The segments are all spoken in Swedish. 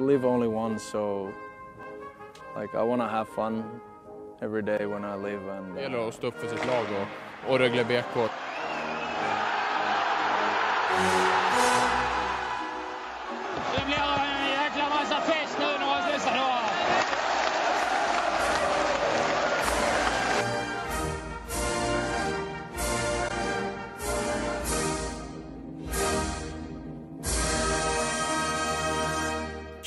You live only once, so like I want to have fun every day when I live. And Det gäller att stå upp för sitt lag och, och Rögle BK.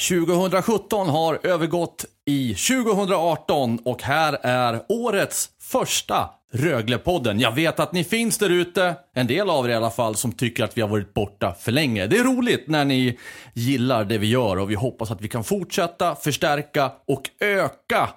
2017 har övergått i 2018 och här är årets första Röglepodden. Jag vet att ni finns där ute, en del av er i alla fall, som tycker att vi har varit borta för länge. Det är roligt när ni gillar det vi gör och vi hoppas att vi kan fortsätta förstärka och öka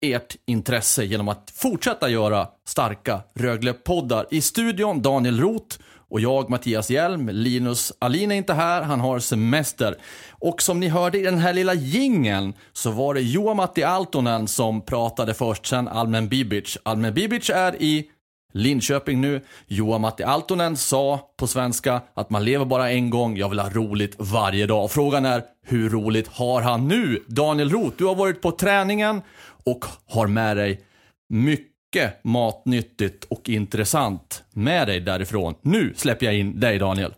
ert intresse genom att fortsätta göra starka Rögle-poddar. I studion Daniel Roth och jag Mattias Hjelm. Linus Alin är inte här, han har semester. Och som ni hörde i den här lilla gingen så var det Joa Matti Altonen som pratade först, sen Almen Bibic. Almen Bibic är i Linköping nu. Joa Matti Altonen sa på svenska att man lever bara en gång, jag vill ha roligt varje dag. Frågan är, hur roligt har han nu? Daniel Roth, du har varit på träningen och har med dig mycket mycket matnyttigt och intressant med dig därifrån. Nu släpper jag in dig Daniel.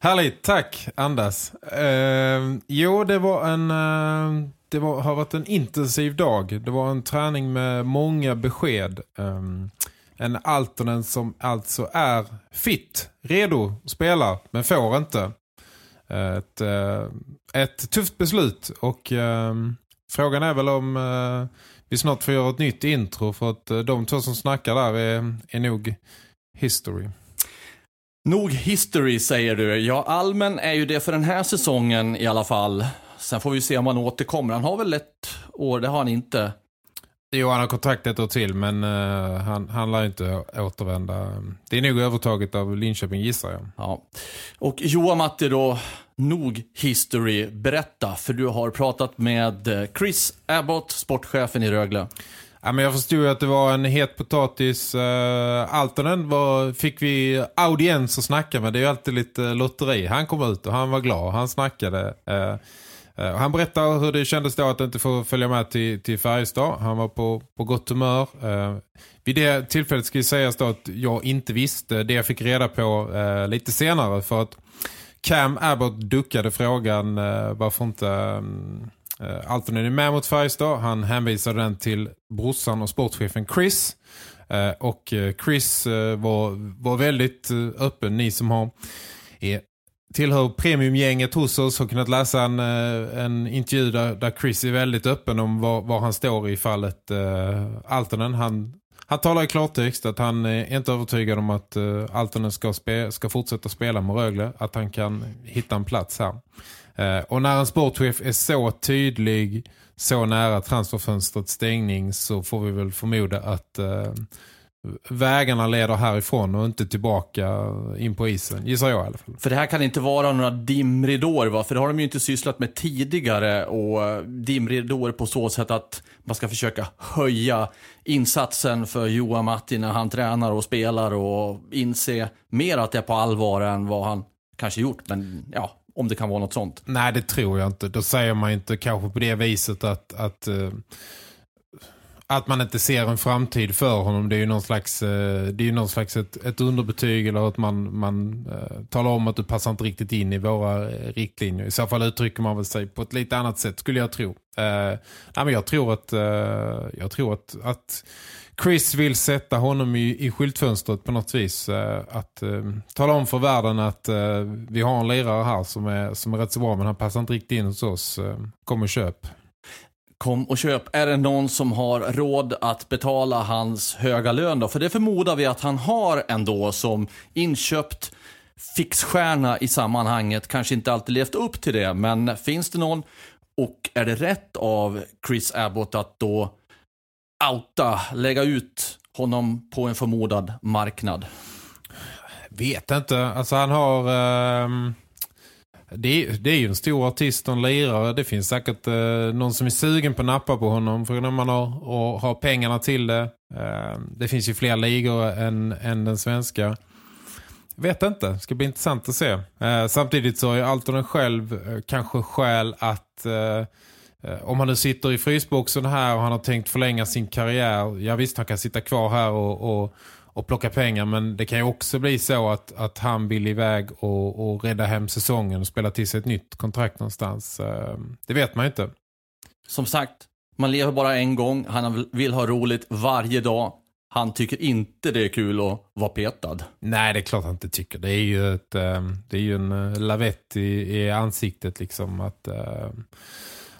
Härligt, tack Anders. Uh, jo, det var en Uh, det var, har varit en intensiv dag. Det var en träning med många besked. Um, en Altonen som alltså är fit, redo, spelar, men får inte. Ett, ett tufft beslut och eh, frågan är väl om eh, vi snart får göra ett nytt intro för att eh, de två som snackar där är, är nog history. Nog history säger du. Ja, Almen är ju det för den här säsongen i alla fall. Sen får vi se om han återkommer. Han har väl ett år, det har han inte. Jo, han har kontrakt ett år till men uh, han, han lär inte återvända. Det är nog övertaget av Linköping gissar jag. Ja. Och Joa Matti då, nog history. Berätta, för du har pratat med eh, Chris Abbott, sportchefen i Rögle. Ja, men jag förstod ju att det var en het potatis. Uh, Altonen var, fick vi audiens att snacka med. Det är ju alltid lite lotteri. Han kom ut och han var glad. Han snackade. Uh, han berättar hur det kändes då att inte få följa med till, till Färjestad. Han var på, på gott humör. Uh, vid det tillfället ska jag säga då att jag inte visste det jag fick reda på eh, lite senare. För att Cam Abbott duckade frågan varför inte... Mm, um, Altonen är med mot Färjestad. Han hänvisade den till brorsan och sportchefen Chris. Och Chris var, var väldigt öppen. Ni som har är, tillhör premiumgänget hos oss har kunnat läsa en, eh, en intervju där, där Chris är väldigt öppen om var, var han står i fallet eh, Altonen. Han, han talar i klartext att han är inte övertygad om att eh, Altonen ska, spe, ska fortsätta spela med Rögle. Att han kan hitta en plats här. Eh, och när en sportchef är så tydlig, så nära transferfönstrets stängning så får vi väl förmoda att eh, vägarna leder härifrån och inte tillbaka in på isen, gissar jag i alla fall. För det här kan inte vara några dimridåer va? För det har de ju inte sysslat med tidigare och eh, dimridåer på så sätt att man ska försöka höja insatsen för Johan Matti när han tränar och spelar och inse mer att det är på allvar än vad han kanske gjort. Men ja, om det kan vara något sånt. Nej, det tror jag inte. Då säger man inte kanske på det viset att, att, uh, att man inte ser en framtid för honom. Det är ju någon slags, eh, det är ju någon slags ett, ett underbetyg eller att man, man eh, talar om att du passar inte riktigt in i våra eh, riktlinjer. I så fall uttrycker man väl sig på ett lite annat sätt skulle jag tro. nej, men jag tror att, jag tror att, att Chris vill sätta honom i, i skyltfönstret på något vis. Att tala om för världen att vi har en lirare här som är, som är rätt så bra men han passar inte riktigt in hos oss. Kom och köp. Kom och köp. Är det någon som har råd att betala hans höga lön då? För det förmodar vi att han har ändå som inköpt fixstjärna i sammanhanget. Kanske inte alltid levt upp till det, men finns det någon och är det rätt av Chris Abbott att då outa, lägga ut honom på en förmodad marknad? Vet inte. Alltså han har... ehm, det, det är ju en stor artist och en lirare. Det finns säkert eh, någon som är sugen på att nappa på honom. För när man har, och har pengarna till det. Eh, det finns ju fler ligor än, än den svenska. Vet inte. Det ska bli intressant att se. Eh, samtidigt så är Altonen själv eh, kanske skäl att... Eh, eh, om han nu sitter i frysboxen här och han har tänkt förlänga sin karriär. Ja visst, han kan sitta kvar här och, och, och plocka pengar. Men det kan ju också bli så att, att han vill iväg och, och rädda hem säsongen och spela till sig ett nytt kontrakt någonstans. Eh, det vet man ju inte. Som sagt, man lever bara en gång. Han vill ha roligt varje dag. Han tycker inte det är kul att vara petad. Nej, det är klart han inte tycker. Det är ju, ett, eh, det är ju en eh, lavett i, i ansiktet liksom att,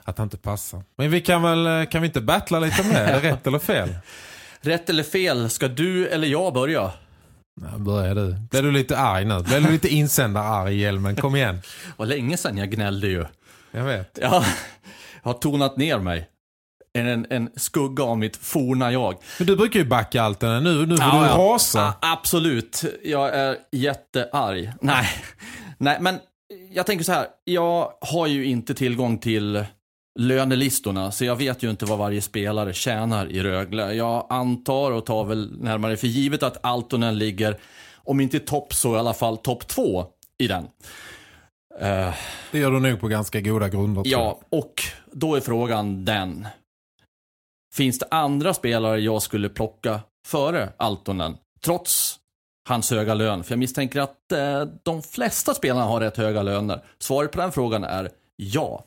att han inte passar. Men vi kan väl kan vi inte battla lite med rätt eller fel? Rätt eller fel, ska du eller jag börja? Nej, börjar du. Blir du lite arg nu? Blir du lite insändar-arg i hjälmen? Kom igen. Var länge sedan jag gnällde ju. Jag vet. Jag har tonat ner mig. En, en, skugga av mitt forna jag. Men du brukar ju backa allt det där. Nu, nu får Ja, du ja. rasa. A- absolut. Jag är jättearg. Nej. Nej, men jag tänker så här. Jag har ju inte tillgång till lönelistorna, så jag vet ju inte vad varje spelare tjänar i Rögle. Jag antar och tar väl närmare för givet att Altonen ligger, om inte topp så i alla fall topp två i den. Eh, Det gör du nog på ganska goda grunder. Ja, och då är frågan den. Finns det andra spelare jag skulle plocka före Altonen? Trots hans höga lön. För jag misstänker att eh, de flesta spelarna har rätt höga löner. Svaret på den frågan är ja.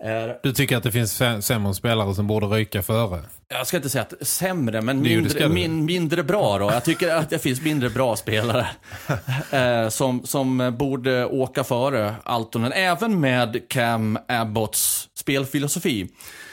Är, Du tycker att det finns sämre spelare som borde ryka före? jag ska inte säga att sämre, men mindre, min, mindre bra då. Jag tycker att det finns mindre bra spelare eh, som, som borde åka före Altonen. Även med Cam Abbotts spelfilosofi.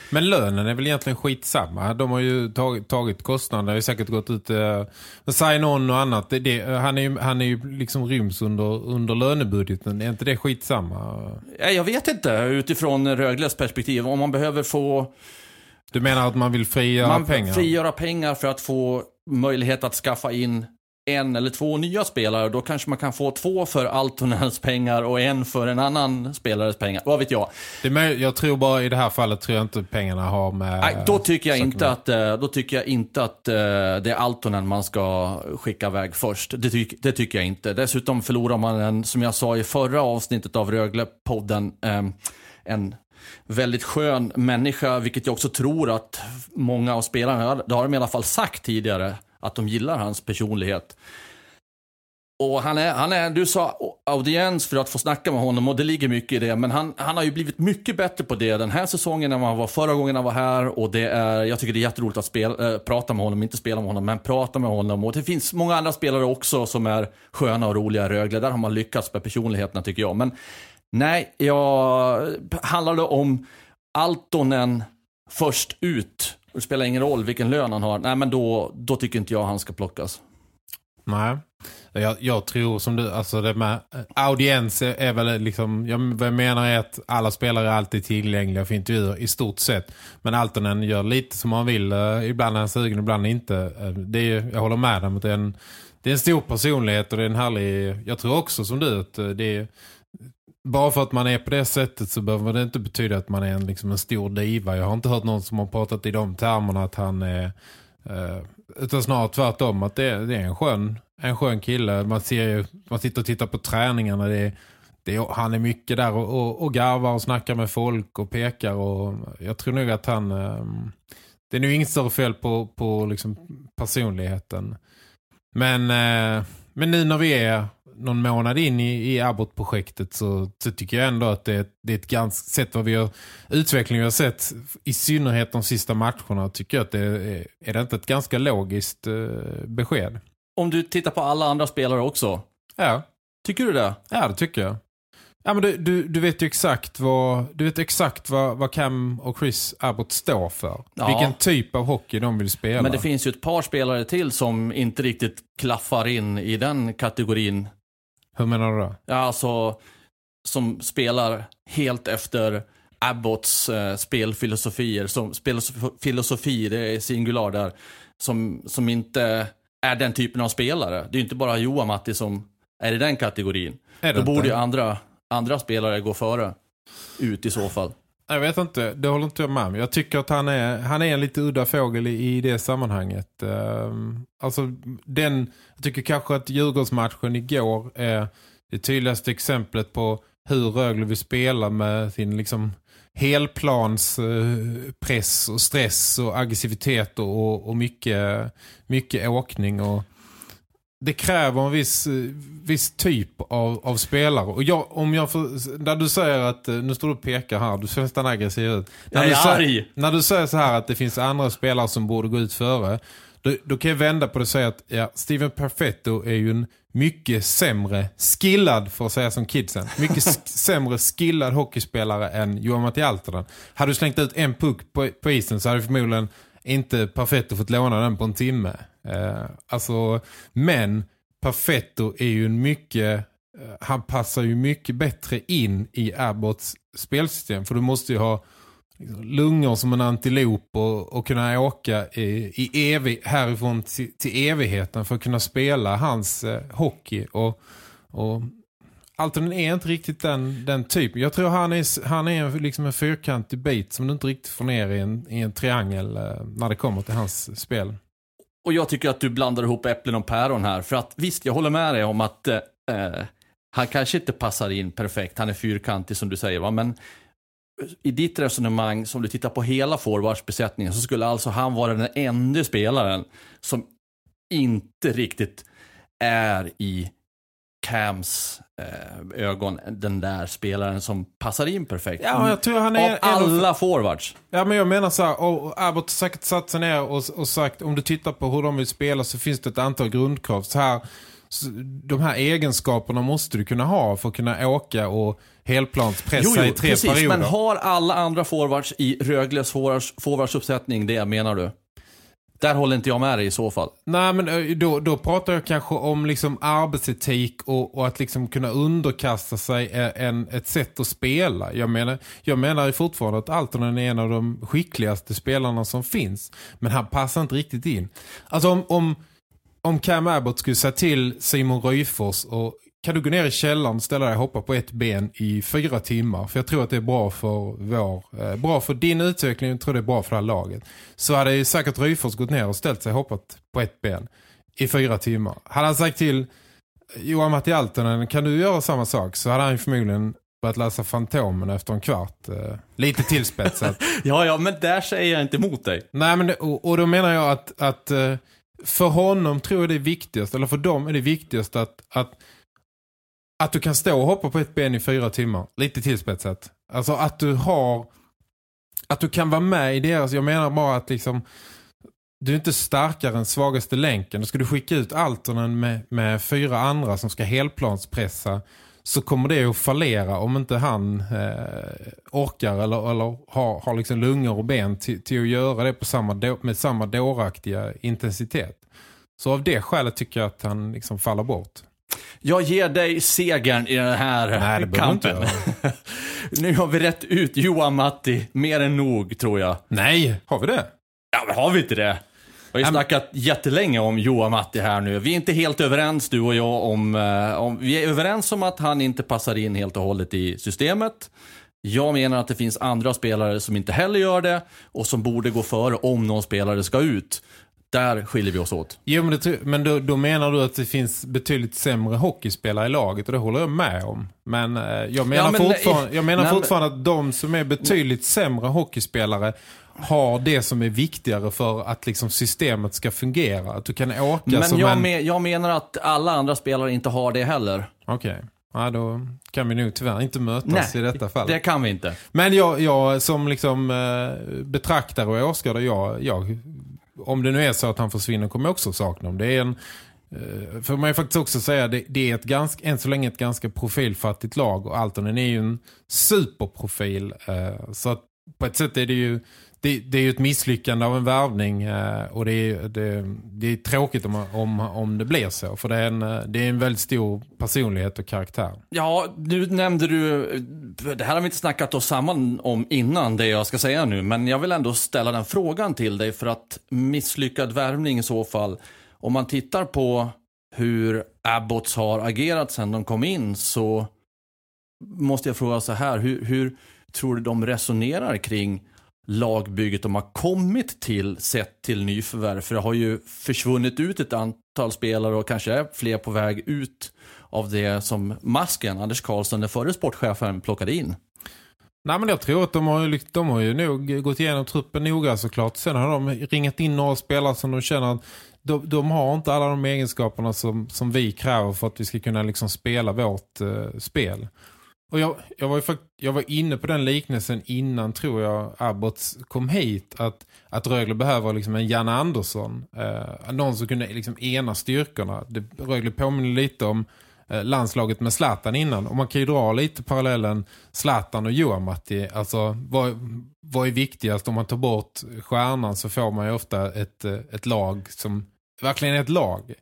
Men lönen är väl egentligen skitsamma. De har ju tagit, tagit kostnader. Det har ju säkert gått ut eh, sign-on och annat. Det, det, han är ju, han är ju liksom ryms under, under lönebudgeten. Är inte det skitsamma? Ja, Jag vet inte utifrån Rögles perspektiv om man behöver få Du menar att man vill frigöra man pengar? frigöra pengar för att få möjlighet att skaffa in en eller två nya spelare. Då kanske man kan få två för Altonens pengar och en för en annan spelares pengar. Vad vet jag? Det möj- jag tror bara i det här fallet tror jag inte pengarna har med... Nej, då tycker jag inte med. att, eh, då tycker jag inte att eh, det är Altonen man ska skicka iväg först. Det, tyck, det tycker jag inte. Dessutom förlorar man en, som jag sa i förra avsnittet av Rögle-podden, eh, en väldigt skön människa, vilket jag också tror att många av spelarna, det har de i alla fall sagt tidigare, att de gillar hans personlighet. Och han är, han är, du sa audiens för att få snacka med honom och det ligger mycket i det. Men han, han har ju blivit mycket bättre på det den här säsongen än vad han var förra gången han var här. Och det är, jag tycker det är jätteroligt att spela, äh, eh, prata med honom, inte spela med honom, men prata med honom. Och det finns många andra spelare också som är sköna och roliga i Rögle. Där har man lyckats med personligheterna tycker jag. Men nej, jag handlar det om Altonen först ut. Det spelar ingen roll vilken lön han har. Nej, men då, då tycker inte jag han ska plockas. Nej. Jag, jag tror som du, alltså det med audiens är, är väl liksom, jag, vad jag menar är att alla spelare är alltid tillgängliga för intervjuer i stort sett. Men Altonen gör lite som han vill, eh, ibland är han sugen, ibland inte. Eh, det är, jag håller med om att det är, en, det är en stor personlighet och det är en härlig, jag tror också som du att eh, det är, bara för att man är på det sättet så behöver det inte betyda att man är en, liksom en stor diva. Jag har inte hört någon som har pratat i de termerna att han är eh, utan snarare tvärtom att det är, det är en skön en skön kille. Man ser ju, man sitter och tittar på träningarna. Det är, det är, han är mycket där och, och, och garvar och snackar med folk och pekar. Och jag tror nog att han... Eh, det är nog inget större fel på, på liksom personligheten. Men, eh, men nu när vi är någon månad in i, i Abbott-projektet så, så tycker jag ändå att det, det är ett ganska sett vad vi har utveckling vi har sett i synnerhet de sista matcherna tycker jag att det är, är det inte ett ganska logiskt eh, besked. Om du tittar på alla andra spelare också. Ja, Tycker du det? ja det tycker jag. Ja, men du, du, du vet ju exakt vad du vet exakt vad, vad Cam och Chris Abbott står för. Ja. Vilken typ av hockey de vill spela. Men det finns ju ett par spelare till som inte riktigt klaffar in i den kategorin. Hur menar du då? Ja, alltså som spelar helt efter Abbotts eh, spelfilosofier. Som, spelfilosofi, det är singular där. Som, som inte är den typen av spelare. Det är inte bara Johan Matti som är i den kategorin. Då borde inte? ju andra, andra spelare gå före. Ut i så fall. Jag vet inte, det håller inte jag med om. Jag tycker att han är, han är en lite udda fågel i, i det sammanhanget. Um, alltså den, jag tycker kanske att Djurgårdsmatchen igår är det tydligaste exemplet på hur Rögle vill spela med sin liksom helplans eh, press och stress och aggressivitet och, och, och mycket, mycket åkning och det kräver en viss, viss typ av, av spelare. Och jag, om jag får, när du säger att, nu står du och pekar här, du ser nästan aggressiv ut. När Jag är du säger, arg. När du säger så här att det finns andra spelare som borde gå ut före, då, då kan jag vända på det och säga att ja, Steven Perfetto är ju en mycket sämre skillad, för att säga som kidsen, mycket sämre skillad hockeyspelare än Johan Matti Altonen. Hade du slängt ut en puck på, på isen så hade förmodligen inte Perfetto fått låna den på en timme. Eh, alltså, men Perfetto är ju en mycket eh, han passar ju mycket bättre in i Abbots spelsystem. För du måste ju ha liksom, lungor som en antilop och, och kunna åka i, i evig, härifrån till, till evigheten för att kunna spela hans eh, hockey. Och, och Altonen är inte riktigt den, den typen. Jag tror han är, han är liksom en fyrkantig bit som du inte riktigt får ner i en, i en triangel eh, när det kommer till hans spel. Och jag tycker att du blandar ihop äpplen och päron här. För att visst, jag håller med dig om att eh, han kanske inte passar in perfekt. Han är fyrkantig som du säger va. Men eh, i ditt resonemang, som du tittar på hela forwardsbesättningen, så skulle alltså han vara den enda spelaren som inte riktigt är i Cams eh, ögon den där spelaren som passar in perfekt. Ja, jag tror han är Av en av- alla forwards. Ja, men jag menar så här, och Abbott säkert satt sig ner och, och sagt, om du tittar på hur de vill spela så finns det ett antal grundkrav. Så här, så, de här egenskaperna måste du kunna ha för att kunna åka och helplanspressa i tre precis, perioder. men har alla andra forwards i Rögles forwards, forwardsuppsättning det menar du? Där håller inte jag med dig i så fall. Nej, men eh, då, då pratar jag kanske om liksom arbetsetik och, och att liksom kunna underkasta sig eh, en, ett sätt att spela. Jag menar, jag menar fortfarande att Altonen är en av de skickligaste spelarna som finns. Men han passar inte riktigt in. Alltså om, om, om Cam Abbott skulle säga till Simon Ryfors och kan du gå ner i källaren och ställa dig och hoppa på ett ben i fyra timmar? För jag tror att det är bra för vår, eh, bra för din utveckling, jag tror det är bra för det här laget. Så hade ju säkert Ryfors gått ner och ställt sig och hoppat på ett ben i fyra timmar. Hade han sagt till Johan Matti Altonen, kan du göra samma sak? Så hade han förmodligen börjat läsa Fantomen efter en kvart. Eh, lite tillspetsat. Ja, ja, men där säger jag inte emot dig. Nej, men det, och, och då menar jag att, att eh, för honom tror jag det är viktigast, eller för dem är det viktigast att, att, att du kan stå och hoppa på ett ben i fyra timmar. Lite tillspetsat. Alltså att du har, att du kan vara med i deras, jag menar bara att liksom, du är inte starkare än svagaste länken. Då ska du skicka ut Altonen med, med fyra andra som ska helplanspressa så kommer det att fallera om inte han eh, orkar eller, eller har, har liksom lungor och ben till, till att göra det på samma med samma dåraktiga intensitet. Så av det skälet tycker jag att han liksom faller bort. Jag ger dig segern i den här Nej, det behöver inte kampen. nu har vi rätt ut Johan Matti mer än nog, tror jag. Nej, har vi det? Ja, men har vi inte det? Vi har ju snackat jättelänge om Johan Matti här nu. Vi är inte helt överens, du och jag, om, eh, om... Vi är överens om att han inte passar in helt och hållet i systemet. Jag menar att det finns andra spelare som inte heller gör det och som borde gå före om någon spelare ska ut. Där skiljer vi oss åt. Jo, men, det, men då, då menar du att det finns betydligt sämre hockeyspelare i laget och det håller jag med om. Men eh, jag menar, Ja, men, fortfarande, jag menar nej, fortfarande att de som är betydligt sämre hockeyspelare har det som är viktigare för att liksom systemet ska fungera. Att du kan åka Men som jag, en... men, jag menar att alla andra spelare inte har det heller. Okej, ja, då kan vi nog tyvärr inte mötas i detta fall. det kan vi inte. Men jag, jag som liksom eh, betraktare och åskådare, jag, jag, om det nu är så att han försvinner kommer jag också sakna honom. Det är en, eh, för man ju faktiskt också säga, det, det är ett ganska, än så länge ett ganska profilfattigt lag och Altonen är ju en superprofil. Eh, så att på ett sätt är det ju det, det är ju ett misslyckande av en värvning eh, och det är, det, det är tråkigt om, om, om det blir så. För det är, en, eh, det är en väldigt stor personlighet och karaktär. Ja, nu nämnde du, det här har vi inte snackat oss samman om innan det jag ska säga nu, men jag vill ändå ställa den frågan till dig för att misslyckad värvning i så fall, om man tittar på hur Abbots har agerat sedan de kom in så måste jag fråga så här, hur, hur tror du de resonerar kring lagbygget de har kommit till sett till nyförvärv? För det har ju försvunnit ut ett antal spelare och kanske är fler på väg ut av det som masken, Anders Karlsson, den förre sportchefen, plockade in. Nej men jag tror att de har, ju, de har ju nog gått igenom truppen noga såklart. Sen har de ringat in några spelare som de känner att de, de har inte alla de egenskaperna som, som vi kräver för att vi ska kunna liksom spela vårt eh, spel. Och jag, jag, var ju, jag var inne på den liknelsen innan tror jag Abbott kom hit att, att Rögle behöver liksom en Janne Andersson. Eh, någon som kunde liksom ena styrkorna. Det, Rögle påminner lite om eh, landslaget med Zlatan innan. Och man kan ju dra lite parallellen Zlatan och Johan Matti. Alltså vad, vad är viktigast? Om man tar bort stjärnan så får man ju ofta ett, eh, ett lag som verkligen är ett lag.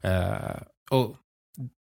Eh, och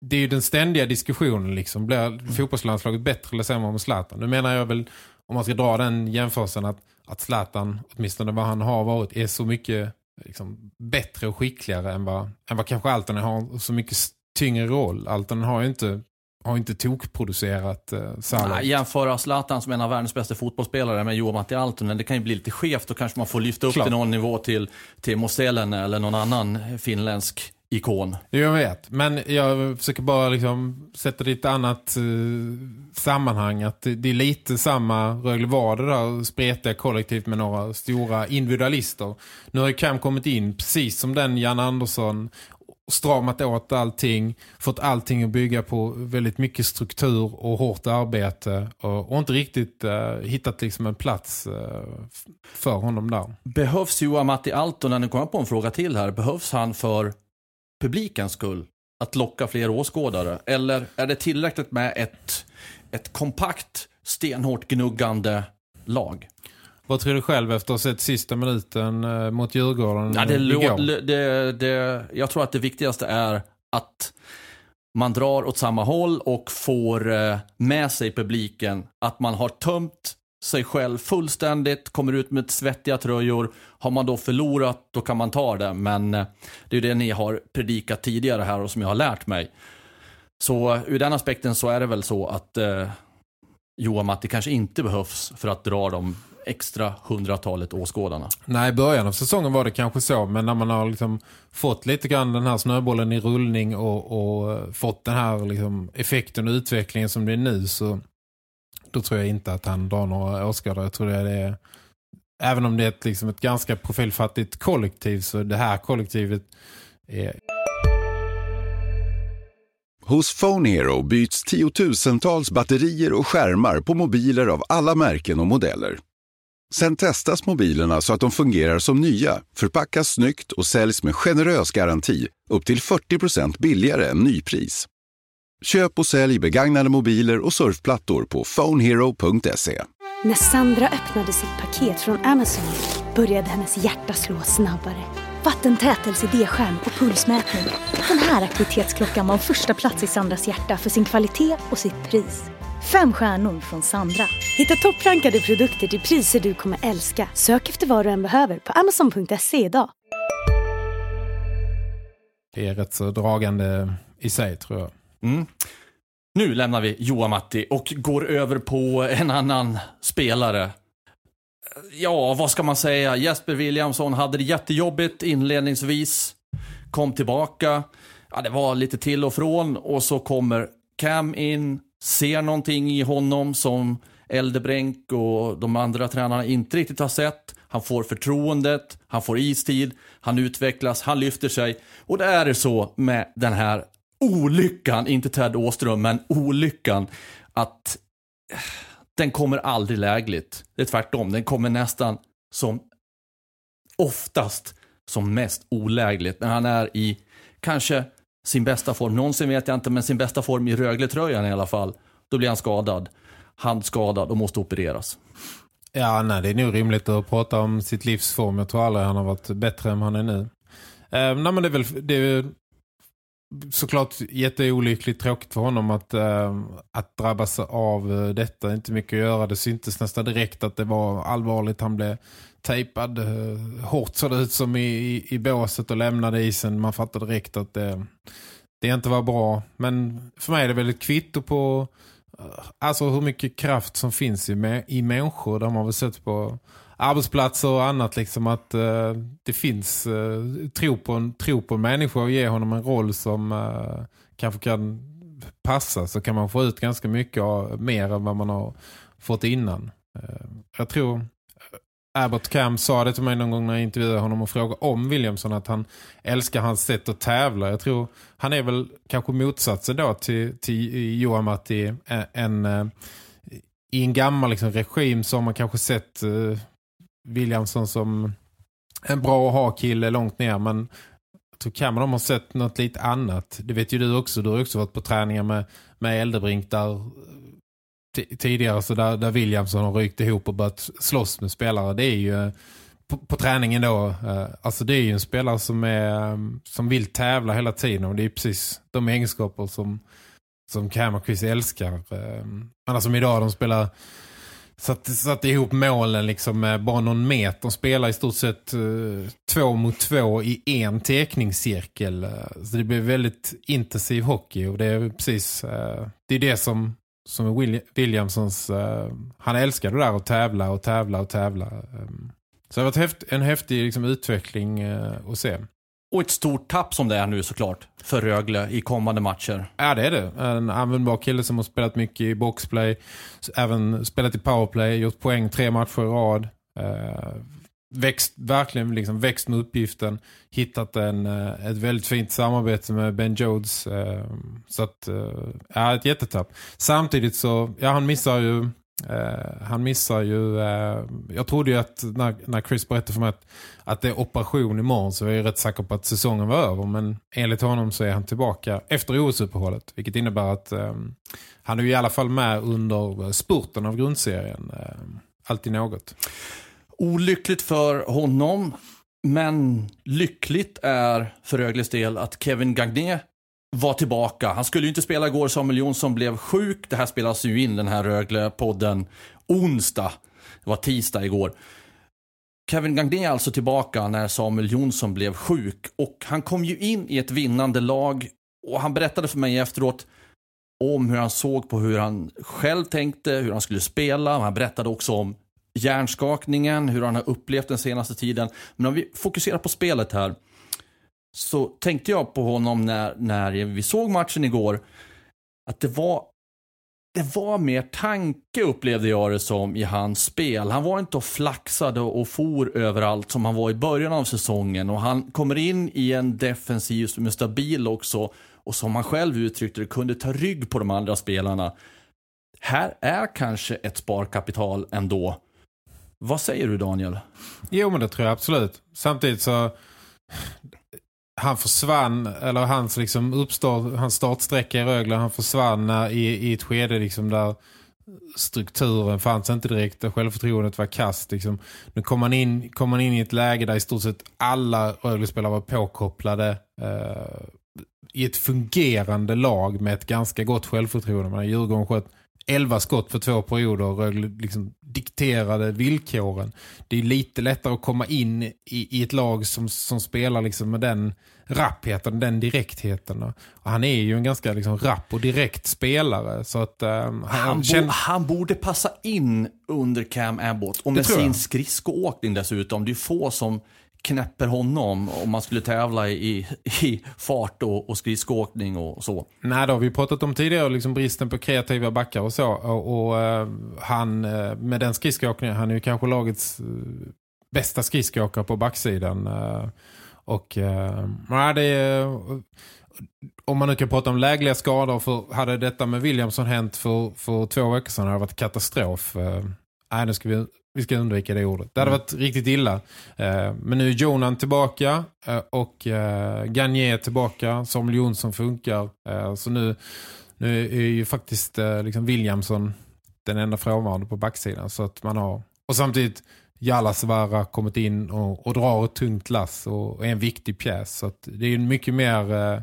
det är ju den ständiga diskussionen liksom. Blir mm. fotbollslandslaget bättre eller sämre med Zlatan? Nu menar jag väl, om man ska dra den jämförelsen att, att Zlatan, åtminstone vad han har varit, är så mycket liksom, bättre och skickligare än vad, än vad kanske Altonen har så mycket tyngre roll. Altonen har ju inte har inte tokproducerat eh, Salah. Jämföra Zlatan som en av världens bästa fotbollsspelare med Johan Matti Altonen, det kan ju bli lite skevt. Då kanske man får lyfta upp Klart. till någon nivå till, till Moselen eller någon annan finländsk ikon. Jag vet, men jag försöker bara liksom sätta det i ett annat uh, sammanhang. Att det, det, är lite samma Rögle var det där spretiga kollektivt med några stora individualister. Nu har ju Cam kommit in precis som den Jan Andersson stramat åt allting, fått allting att bygga på väldigt mycket struktur och hårt arbete och, och inte riktigt uh, hittat liksom en plats uh, för honom där. Behövs Johan Matti Altonen, nu kommer på en fråga till här, behövs han för publikens skull att locka fler åskådare? Eller är det tillräckligt med ett, ett kompakt, stenhårt gnuggande lag? Vad tror du själv efter att ha sett sista minuten eh, mot Djurgården ja, det, det, det, Jag tror att det viktigaste är att man drar åt samma håll och får eh, med sig publiken. Att man har tömt sig själv fullständigt, kommer ut med svettiga tröjor. Har man då förlorat, då kan man ta det. Men eh, det är det ni har predikat tidigare här och som jag har lärt mig. Så eh, ur den aspekten så är det väl så att eh, Johan Matti kanske inte behövs för att dra de extra hundratalet åskådarna. Nej, i början av säsongen var det kanske så. Men när man har liksom fått lite grann den här snöbollen i rullning och, och eh, fått den här liksom effekten och utvecklingen som det är nu så då tror jag inte att han drar några åskådare. Jag tror det är, även om det är ett, liksom ett ganska profilfattigt kollektiv så det här kollektivet är... Hos Phone Hero byts tiotusentals batterier och skärmar på mobiler av alla märken och modeller. Sen testas mobilerna så att de fungerar som nya, förpackas snyggt och säljs med generös garanti upp till 40% billigare än nypris. Köp och sälj begagnade mobiler och surfplattor på phonehero.se. När Sandra öppnade sitt paket från Amazon började hennes hjärta slå snabbare. Vattentät LCD-skärm och pulsmätning. Den här aktivitetsklockan var första plats i Sandras hjärta för sin kvalitet och sitt pris. Fem stjärnor från Sandra. Hitta topprankade produkter till priser du kommer älska. Sök efter vad du än behöver på amazon.se idag. Det är rätt så dragande i sig tror jag. Mm. Nu lämnar vi Joa Matti och går över på en annan spelare. Ja, vad ska man säga? Jesper Williamson hade det jättejobbigt inledningsvis. Kom tillbaka. Ja, det var lite till och från och så kommer Cam in, ser någonting i honom som Eldebränk och de andra tränarna inte riktigt har sett. Han får förtroendet, han får istid, han utvecklas, han lyfter sig. Och det är det så med den här olyckan, inte Ted Åström, men olyckan att eh, den kommer aldrig lägligt. Det är tvärtom, den kommer nästan som oftast som mest olägligt. När han är i kanske sin bästa form, någonsin vet jag inte, men sin bästa form i Rögle-tröjan i alla fall. Då blir han skadad, handskadad och måste opereras. Ja, nej, det är nog rimligt att prata om sitt livsform. Jag tror aldrig han har varit bättre än han är nu. Eh, nej, men det är väl det är såklart jätteolyckligt tråkigt för honom att, eh, att drabbas av eh, detta. Inte mycket att göra. Det syntes nästan direkt att det var allvarligt. Han blev tejpad. Eh, hårt så det ut som i, i, i båset och lämnade isen. Man fattade direkt att det, det inte var bra. Men för mig är det väl ett kvitto på eh, alltså hur mycket kraft som finns i, i människor. Där man väl sett på arbetsplatser och annat liksom att uh, det finns uh, tro, på en, tro på en människa och ge honom en roll som uh, kanske kan passa så kan man få ut ganska mycket av, mer än vad man har fått innan. jag tror Abbott Cam sa det till mig någon gång när jag intervjuade honom och frågade om Williamson att han älskar hans sätt att tävla. Jag tror han är väl kanske motsatsen då till, till Johan Matti en, en, i en gammal liksom, regim som man kanske sett Williamson som en bra att ha kille långt ner men jag tror Cameron har sett något lite annat. Det vet ju du också. Du har också varit på träningar med, med Eldebrink där tidigare så där, där Williamson har rykt ihop och börjat slåss med spelare. Det är ju på, på träningen då. Eh, alltså det är ju en spelare som, är, som vill tävla hela tiden och det är precis de egenskaper som, som Cam Chris älskar. Eh, men alltså som idag de spelar satt, satt ihop målen liksom med bara någon meter. De spelar i stort sett uh, två mot två i en tekningscirkel. Uh, eh, så det blev väldigt intensiv hockey och det är precis uh, det är det som, som är William, Williamsons han älskar det där att tävla och tävla och tävla. Um, så det har varit en häftig liksom, utveckling att se. Och ett stort tapp som det är nu såklart för Rögle i kommande matcher. Ja det är det. En användbar kille som har spelat mycket i boxplay. Även spelat i powerplay. Gjort poäng tre matcher i rad. Eh, växt, verkligen liksom växt med uppgiften. Hittat en, eh, ett väldigt fint samarbete med Ben Jodes. Eh, så att, eh, ja ett jättetapp. Samtidigt så, ja han missar ju Uh, han missar ju, uh, jag trodde ju att när, när Chris berättade för mig att, att det är operation imorgon så var jag rätt säker på att säsongen var över. Men enligt honom så är han tillbaka efter OS-uppehållet. Vilket innebär att um, han är ju i alla fall med under spurten av grundserien. Uh, alltid något. Olyckligt för honom. Men lyckligt är för Rögles del att Kevin Gagné var tillbaka. Han skulle ju inte spela igår, Samuel Jonsson blev sjuk. Det här spelas ju in, den här Rögle-podden, onsdag. Det var tisdag igår. Kevin Gagné är alltså tillbaka när Samuel Jonsson blev sjuk. Och han kom ju in i ett vinnande lag. Och han berättade för mig efteråt om hur han såg på hur han själv tänkte, hur han skulle spela. Han berättade också om hjärnskakningen, hur han har upplevt den senaste tiden. Men om vi fokuserar på spelet här så tänkte jag på honom när, när vi såg matchen igår. Att det var, det var mer tanke upplevde jag det som i hans spel. Han var inte och flaxade och for överallt som han var i början av säsongen. Och han kommer in i en defensiv som är stabil också. Och som han själv uttryckte det kunde ta rygg på de andra spelarna. Här är kanske ett sparkapital ändå. Vad säger du Daniel? Jo men det tror jag absolut. Samtidigt så han försvann, eller hans liksom uppstart, hans startsträcka i Rögle, han försvann i, i ett skede liksom där strukturen fanns inte direkt och självförtroendet var kast. Liksom. Nu kom man, in, kom man in i ett läge där i stort sett alla Rögle-spelare var påkopplade eh, i ett fungerande lag med ett ganska gott självförtroende. Man Djurgården sköt 11 skott för två perioder och Rögle liksom dikterade villkoren. Det är lite lättare att komma in i, i ett lag som, som spelar liksom med den rappheten, den direktheten. Och han är ju en ganska liksom rapp och direkt spelare. Så att, um, han, känner... han, borde passa in under Cam Abbott. Och med sin skridskoåkning dessutom. Det är få som knäpper honom om man skulle tävla i, i fart och, och skridskåkning och så. Nej, då har vi pratat om tidigare liksom bristen på kreativa backar och så. Och, och eh, han eh, med den skridskåkningen, han är ju kanske lagets eh, bästa skridskåkare på backsidan. och nej, det är, om man nu kan prata om lägliga skador för hade detta med Williamson hänt för, för två veckor sedan hade det varit katastrof. nej, nu ska vi vi ska undvika det ordet. Det hade mm. varit riktigt illa. Eh, men nu är Jonan tillbaka eh, och eh, Gagné tillbaka. Samuel Jonsson funkar. Eh, så nu, nu är ju faktiskt liksom Williamson den enda frånvarande på backsidan. Så att man har och samtidigt Jalasvara kommit in och, och drar ett tungt lass och, och är en viktig pjäs. Så att det är en mycket mer eh,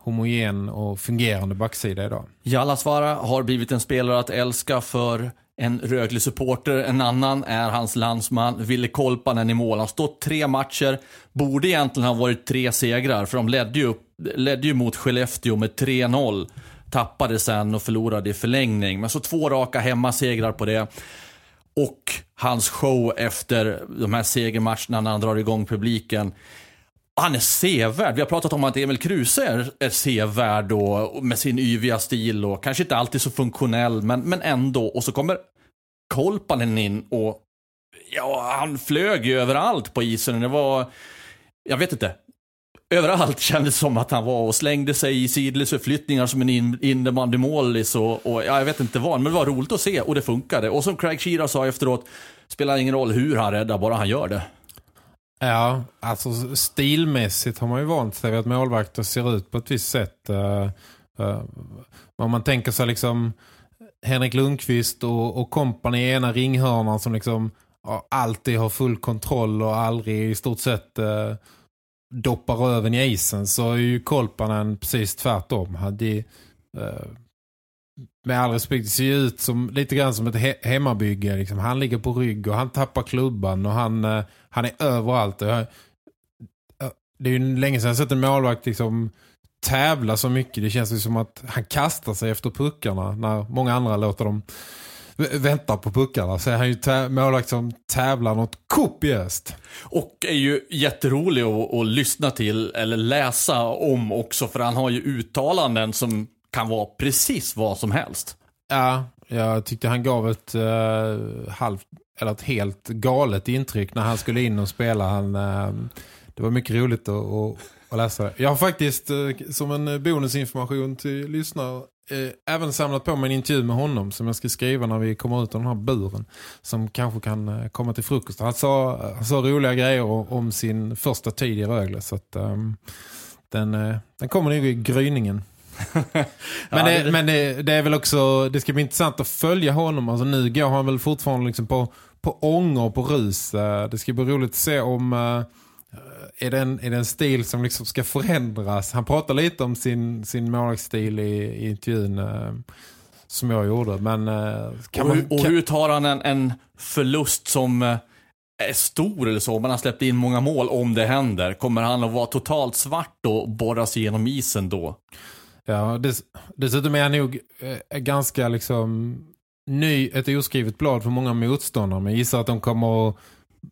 homogen och fungerande backsida idag. Jalasvara har blivit en spelare att älska för en Rögle-supporter. En annan är hans landsman Ville Kolpanen i mål. Han har stått tre matcher. Borde egentligen ha varit tre segrar för de ledde ju, upp, ledde ju mot Skellefteå med 3-0. Tappade sen och förlorade i förlängning. Men så två raka hemmasegrar på det. Och hans show efter de här segermatcherna när han drar igång publiken. Han är sevärd. Vi har pratat om att Emil Kruse är, är sevärd och, med sin yviga stil och kanske inte alltid så funktionell, men, men ändå. Och så kommer Kolpanen in och ja, han flög ju överallt på isen. Det var, jag vet inte, överallt kändes som att han var och slängde sig i sidledsförflyttningar som en in, och, och ja, jag vet inte vad. Men det var roligt att se och det funkade. Och som Craig Shearer sa efteråt, spelar ingen roll hur han räddar, bara han gör det. Ja, alltså stilmässigt har man ju vant sig vid att målvakter ser ut på ett visst sätt. Uh, uh, om man tänker sig liksom Henrik Lundqvist och, och kompani i ena ringhörnan som liksom uh, alltid har full kontroll och aldrig i stort sett uh, doppar röven i isen så är ju Kolpanen precis tvärtom. Hade, uh, med all respekt, det ser ju ut som, lite grann som ett he hemmabygge. Liksom. Han ligger på rygg och han tappar klubban och han, uh, han är överallt. Jag, uh, det är ju länge sedan jag sett en målvakt liksom tävla så mycket. Det känns ju som att han kastar sig efter puckarna när många andra låter dem vänta på puckarna. Så är han ju målvakt som tävlar något kopiöst. Och är ju jätterolig att, att lyssna till eller läsa om också. För han har ju uttalanden som kan vara precis vad som helst. Ja, jag tyckte han gav ett eh, halvt eller ett helt galet intryck när han skulle in och spela. Han, eh, det var mycket roligt att, att, att läsa det. Jag har faktiskt eh, som en bonusinformation till lyssnare eh, även samlat på mig en intervju med honom som jag ska skriva när vi kommer ut av den här buren. Som kanske kan eh, komma till frukost. Han sa, han sa roliga grejer om sin första tid i Rögle. Så att, um, den, eh, den kommer nog i gryningen men, det, men det, det, är väl också, det ska bli intressant att följa honom. Alltså nu går han väl fortfarande liksom på, på ånger och på rus. Uh, det ska bli roligt att se om... Uh, är det, en, är det en stil som liksom ska förändras? Han pratar lite om sin, sin målvaktsstil i, i intervjun eh, som jag gjorde. Men, eh, kan och, man, kan... och hur tar han en, en förlust som eh, är stor eller så, man har släppt in många mål om det händer. Kommer han att vara totalt svart och borras igenom isen då? Ja, dess, dessutom är han nog eh, ganska liksom ny, ett oskrivet blad för många motståndare. Men jag gissar att de kommer att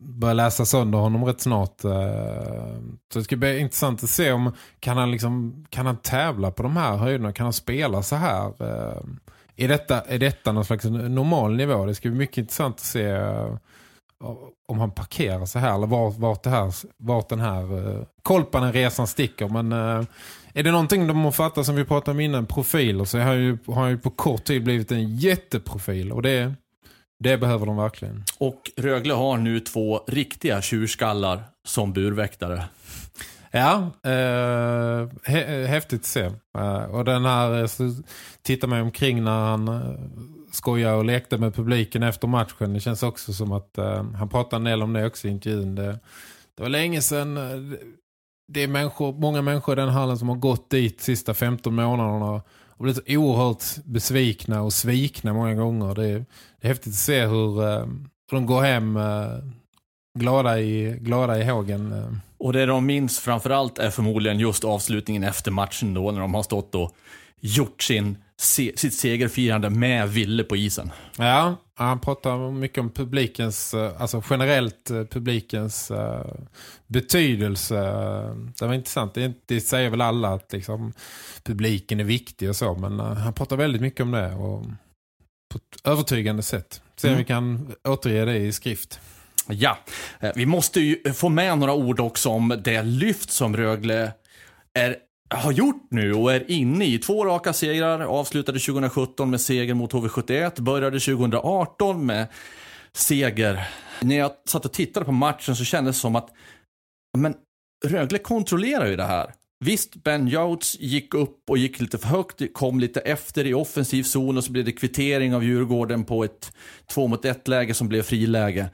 börja läsa sönder honom rätt snart. Eh, så det ska bli intressant att se om kan han, liksom, kan han tävla på de här höjderna? Kan han spela så här? Eh, är detta, är detta någon slags normal nivå? Det ska bli mycket intressant att se eh, om han parkerar så här eller vart, vart, det här, vart den här eh, kolpan resan sticker. Men eh, är det någonting de har fattat som vi pratade om innan, profiler, så har ju, har ju på kort tid blivit en jätteprofil. Och det, det behöver de verkligen. Och Rögle har nu två riktiga tjurskallar som burväktare. Ja, eh, häftigt att se. Eh, och den här, eh, så tittar man omkring när han eh, skojar och lekte med publiken efter matchen. Det känns också som att eh, han pratar en del om det också i intervjun. Det, det var länge sedan. Det är människor, många människor i den hallen som har gått dit de sista 15 månaderna och blivit oerhört besvikna och svikna många gånger. Det är, det är häftigt att se hur, eh, hur de går hem eh, glada, i, glada i hågen. Och det de minns framförallt är förmodligen just avslutningen efter matchen då när de har stått och gjort sin, se, sitt segerfirande med Ville på isen. Ja, han pratar mycket om publikens, alltså generellt publikens uh, betydelse. Det var intressant. Det, säger väl alla att liksom, publiken är viktig och så. Men han pratar väldigt mycket om det och på ett övertygande sätt. Se om mm. vi kan återge det i skrift. Ja, eh, vi måste ju få med några ord också om det lyft som Rögle är har gjort nu och är inne i. Två raka segrar, avslutade 2017 med seger mot HV71, började 2018 med seger. När jag satt och tittade på matchen så kändes det som att men Rögle kontrollerar ju det här. Visst, Ben Joutes gick upp och gick lite för högt, kom lite efter i offensiv zon och så blev det kvittering av Djurgården på ett två mot ett läge som blev friläge.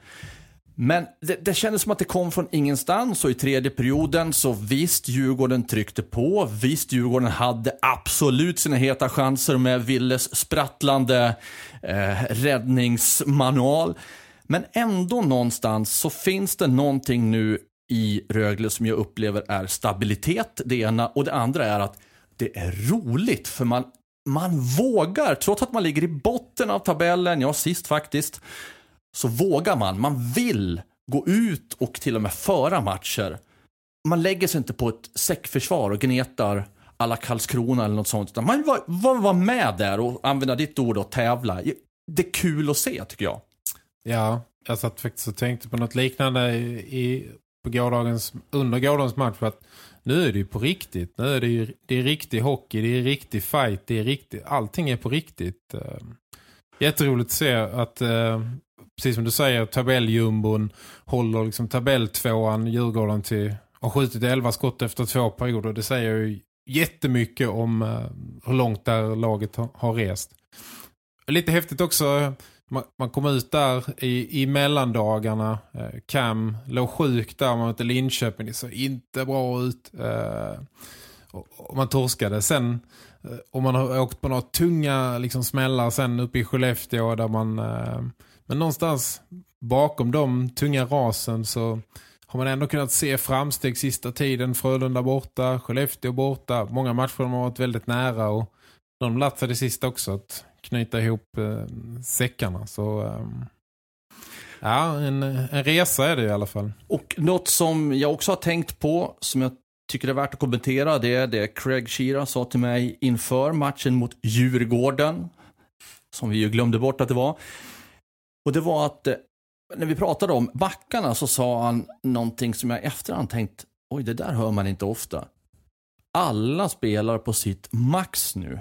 Men det, det kändes som att det kom från ingenstans och i tredje perioden så visst Djurgården tryckte på. Visst Djurgården hade absolut sina heta chanser med Willes sprattlande eh, räddningsmanual. Men ändå någonstans så finns det någonting nu i Rögle som jag upplever är stabilitet, det ena. Och det andra är att det är roligt för man, man vågar, trots att man ligger i botten av tabellen, ja sist faktiskt, så vågar man. Man vill gå ut och till och med föra matcher. Man lägger sig inte på ett säckförsvar och gnetar alla Karlskrona eller något sånt. Utan man var, var, var med där och använda ditt ord och tävla. Det är kul att se tycker jag. Ja, jag satt faktiskt och tänkte på något liknande i, i, på gårdagens, under gårdagens match. För att nu är det ju på riktigt. Nu är det ju det är riktig hockey, det är riktig fight, det är riktigt, allting är på riktigt. Eh, jätteroligt att se att eh, precis som du säger, tabelljumbon håller liksom tabelltvåan Djurgården till har skjutit 11 skott efter två perioder. Det säger ju jättemycket om eh, hur långt där laget har rest. Lite häftigt också, eh, man, man kom ut där i, i mellandagarna. Eh, Cam låg sjuk där man mötte Linköping. Det såg inte bra ut. Och, man torskade. Sen om man har åkt på några tunga liksom, smällar sen uppe i Skellefteå där man men någonstans bakom de tunga rasen så har man ändå kunnat se framsteg sista tiden. Frölunda borta, Skellefteå borta. Många matcher har varit väldigt nära och de latsade sist också att knyta ihop eh, säckarna. Så eh, ja, en, en resa är det i alla fall. Och något som jag också har tänkt på som jag tycker är värt att kommentera det är det Craig Shearer sa till mig inför matchen mot Djurgården. Som vi ju glömde bort att det var. Och det var att eh, när vi pratade om backarna så sa han någonting som jag i efterhand tänkt, oj det där hör man inte ofta. Alla spelar på sitt max nu.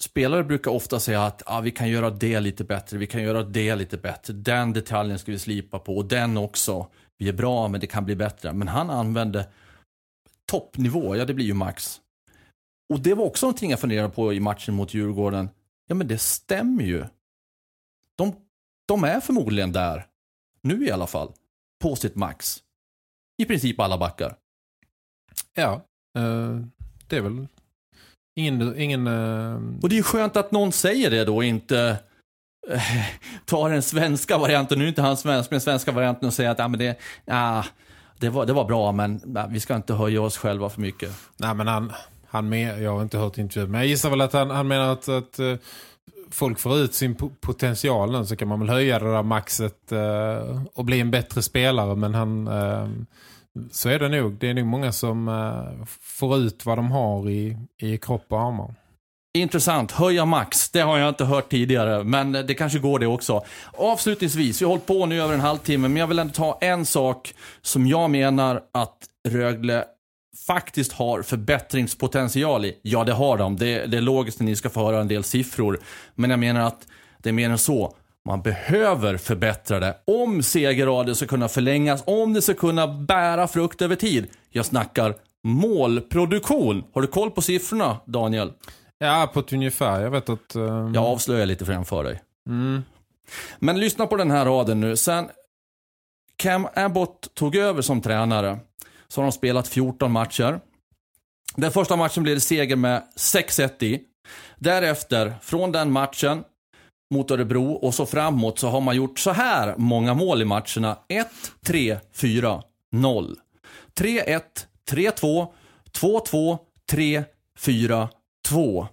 Spelare brukar ofta säga att ah, vi kan göra det lite bättre, vi kan göra det lite bättre. Den detaljen ska vi slipa på och den också. Vi är bra men det kan bli bättre. Men han använde toppnivå, ja det blir ju max. Och det var också någonting jag funderade på i matchen mot Djurgården. Ja men det stämmer ju de, de är förmodligen där, nu i alla fall, på sitt max. I princip alla backar. Ja, uh, det är väl ingen... ingen uh... Och det är ju skönt att någon säger det då, inte uh, tar den svenska varianten, nu är inte han svensk, men den svenska varianten och säger att ah, men det, ah, det, var, det var bra, men ah, vi ska inte höja oss själva för mycket. Nej, men han, han med, jag har inte hört intervjuet, men jag gissar väl att han, han menar att, att folk får ut sin potential så kan man väl höja det där maxet eh, och bli en bättre spelare. Men han, eh, så är det nog. Det är nog många som eh, får ut vad de har i, i kropp och armar. Intressant. Höja max. Det har jag inte hört tidigare. Men det kanske går det också. Avslutningsvis. Vi har hållit på nu över en halvtimme. Men jag vill ändå ta en sak som jag menar att Rögle faktiskt har förbättringspotential i. Ja, det har de. Det, det är logiskt när ni ska få höra en del siffror. Men jag menar att det är mer än så. Man behöver förbättra det. Om segerraden ska kunna förlängas, om det ska kunna bära frukt över tid. Jag snackar målproduktion. Har du koll på siffrorna, Daniel? Ja, på ett ungefär. Jag vet att... Um... Jag avslöjar lite framför dig. Mm. Men lyssna på den här raden nu. Sen Cam Abbott tog över som tränare så har de spelat 14 matcher. Den första matchen blev det seger med 6-1 i. Därefter, från den matchen mot Örebro och så framåt så har man gjort så här många mål i matcherna. 1, 3, 4, 0. 3-1, 3-2, 2-2, 3, 4, 2.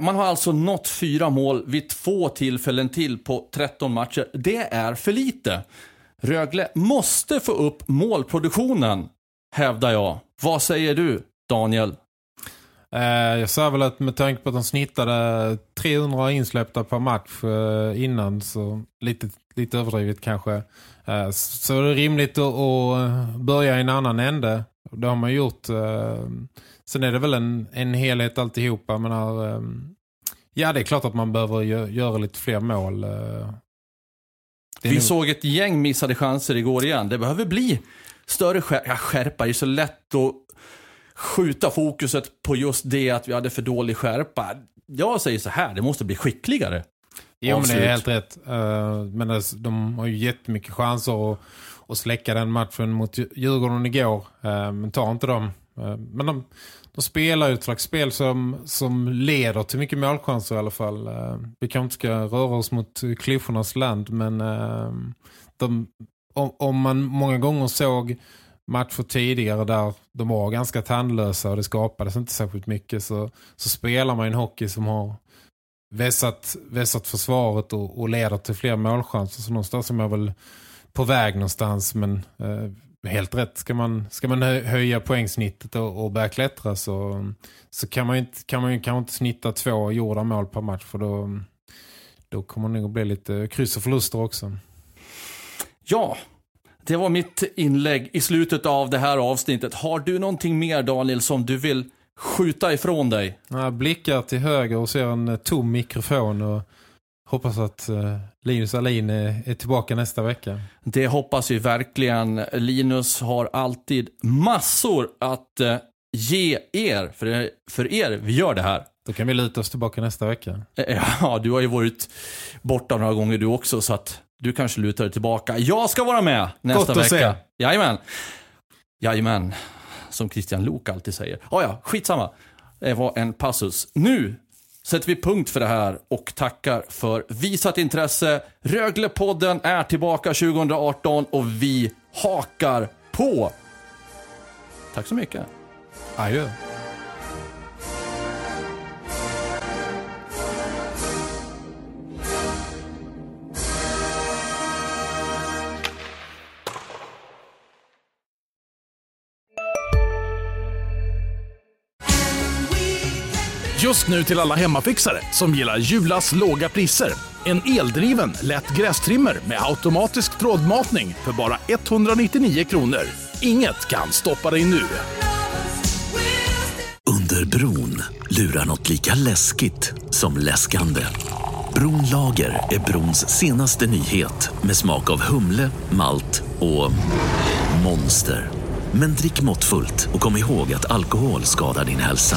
Man har alltså nått fyra mål vid två tillfällen till på 13 matcher. Det är för lite. Rögle måste få upp målproduktionen, hävdar jag. Vad säger du, Daniel? Eh, jag sa väl att med tanke på att de snittade 300 insläppta per match eh, innan så lite, lite överdrivet kanske. Eh, så är det rimligt att börja i en annan ände. Det har man gjort. Sen är det väl en, en helhet alltihopa. Men här, ja, det är klart att man behöver göra lite fler mål. Vi nog... såg ett gäng missade chanser igår igen. Det behöver bli större skär, ja, skärpa. Det är så lätt att skjuta fokuset på just det att vi hade för dålig skärpa. Jag säger så här, det måste bli skickligare. Jo, men det är helt rätt. Eh, Men de har ju jättemycket chanser att, att släcka den matchen mot Djurgården igår. Eh, Men tar inte dem. Eh, Men de, de spelar ju ett slags spel som, som leder till mycket målchanser i alla fall. Eh, vi kanske inte ska röra oss mot klyschornas land, men ehm, de, om, om man många gånger såg matcher tidigare där de var ganska tandlösa och det skapades inte särskilt mycket så, så spelar man en hockey som har vässat, vässat försvaret och, och leder till fler målchanser. Så någonstans är man väl på väg någonstans men eh, helt rätt. Ska man, ska man hö- höja poängsnittet och, och börja klättra så, så kan man ju inte, kan man kanske inte snitta två gjorda mål per match för då, då kommer det nog bli lite kryss och förluster också. Ja, det var mitt inlägg i slutet av det här avsnittet. Har du någonting mer Daniel som du vill skjuta ifrån dig? Jag blickar till höger och ser en tom mikrofon och hoppas att eh, Linus Alin är, tillbaka nästa vecka. Det hoppas vi verkligen. Linus har alltid massor att eh, ge er. För, det, för er, vi gör det här. Då kan vi luta oss tillbaka nästa vecka. Eh, Ja, du har ju varit borta några gånger du också så att du kanske lutar dig tillbaka. Jag ska vara med nästa Gott att vecka. se. Jajamän. Jajamän. Som Christian Lok alltid säger. Ja, ja, skitsamma. Det var en passus. Nu sätter vi punkt för det här och tackar för visat intresse. Röglepodden är tillbaka 2018 och vi hakar på. Tack så mycket. Adjö. Just nu till alla hemmafixare som gillar Julas låga priser. En eldriven, lätt grästrimmer med automatisk trådmatning för bara 199 kronor. Inget kan stoppa dig nu. Under bron lurar något lika läskigt som läskande. Bronlager är brons senaste nyhet med smak av humle, malt och monster. Men drick måttfullt och kom ihåg att alkohol skadar din hälsa.